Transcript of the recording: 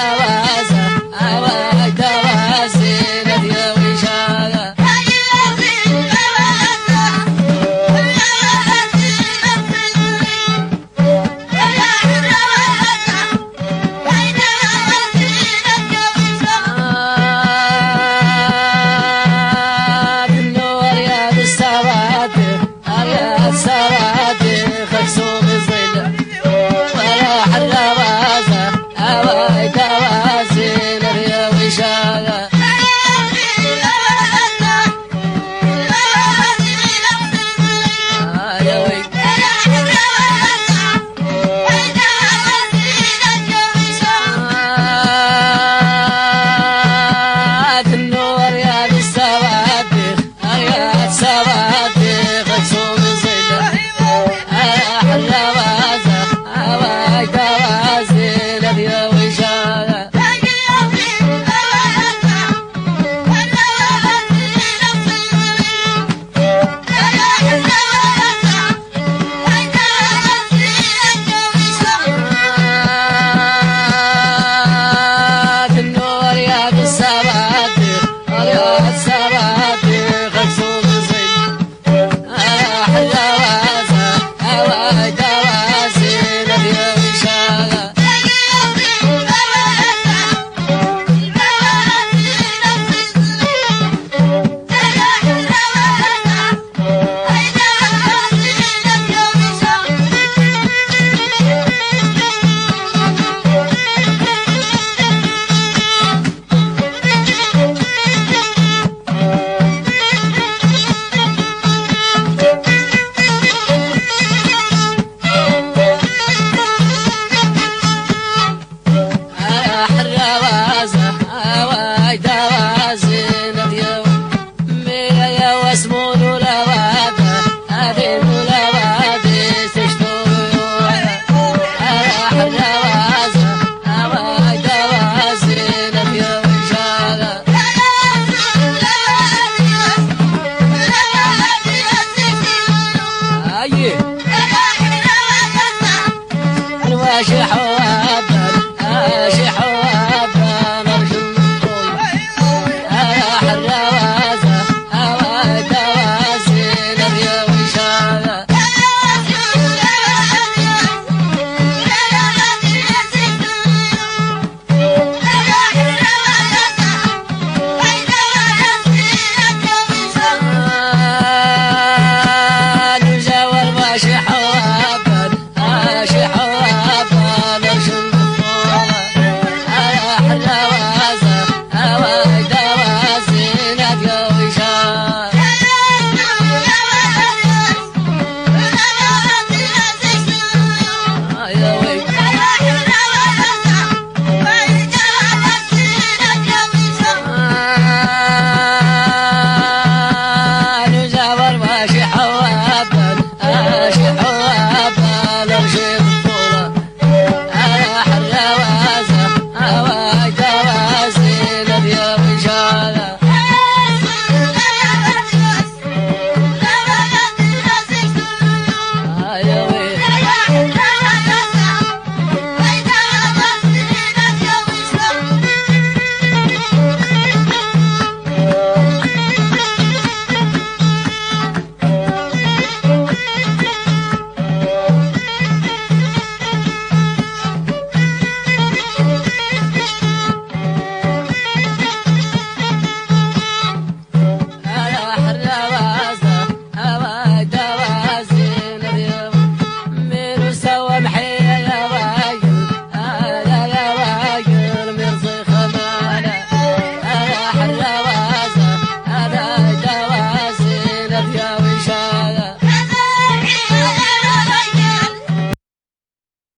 estaba